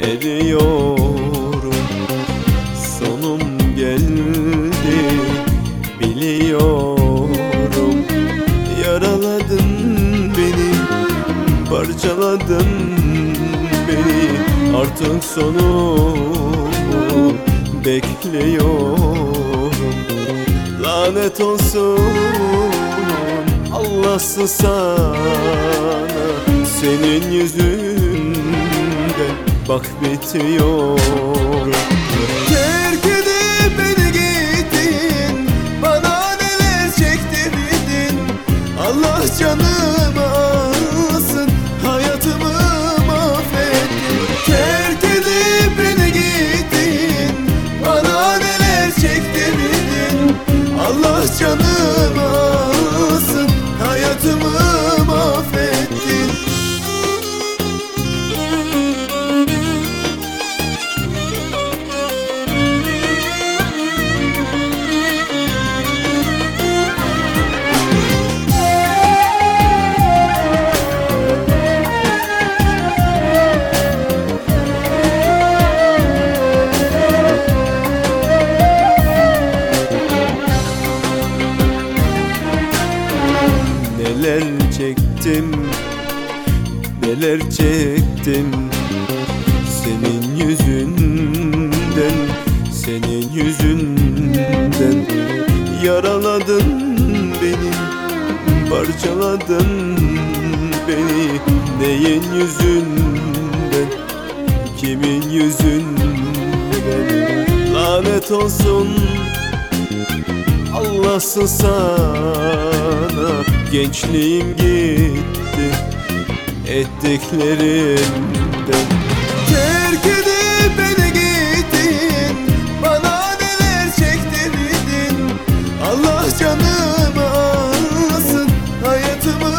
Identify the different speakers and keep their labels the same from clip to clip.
Speaker 1: eriyorum. Sonum geldi biliyorum. Yaraladın beni parçaladın beni. Artık sonumu bekliyorum. Lanet olsun Allahsız sana Senin yüzünden. Bak bitiyor Neler çektim Senin yüzünden Senin yüzünden. Yaraladın beni Parçaladın beni Neyin yüzünden Kimin yüzünden. Lanet olsun Allahsın sana. Gençliğim gitti Ettiklerimden Terk edip beni gittin Bana neler çektirdin? Allah canımı alsın Hayatımı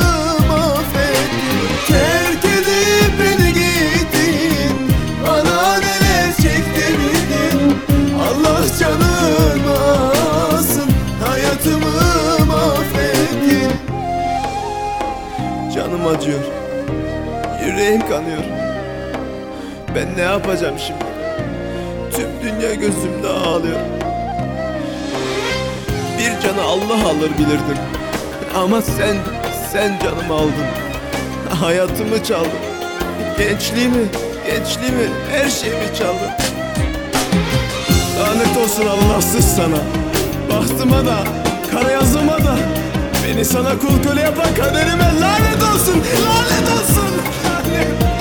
Speaker 1: mahvettin. Terk edip beni gittin Bana neler çektirdin? Allah canımı alsın Hayatımı mahvettin. Canım acıyor Yüreğim kanıyor. Ben ne yapacağım şimdi? Tüm dünya gözümde ağlıyor. Bir canı Allah alır bilirdim. Ama sen, sen canımı aldın. Hayatımı çaldın. Gençliğimi, gençliğimi, her şeyimi çaldın. Lanet olsun Allahsız sana. Bahtıma da, kara yazıma da Sana kul köle yapan kaderime lanet olsun Lanet olsun. Lanet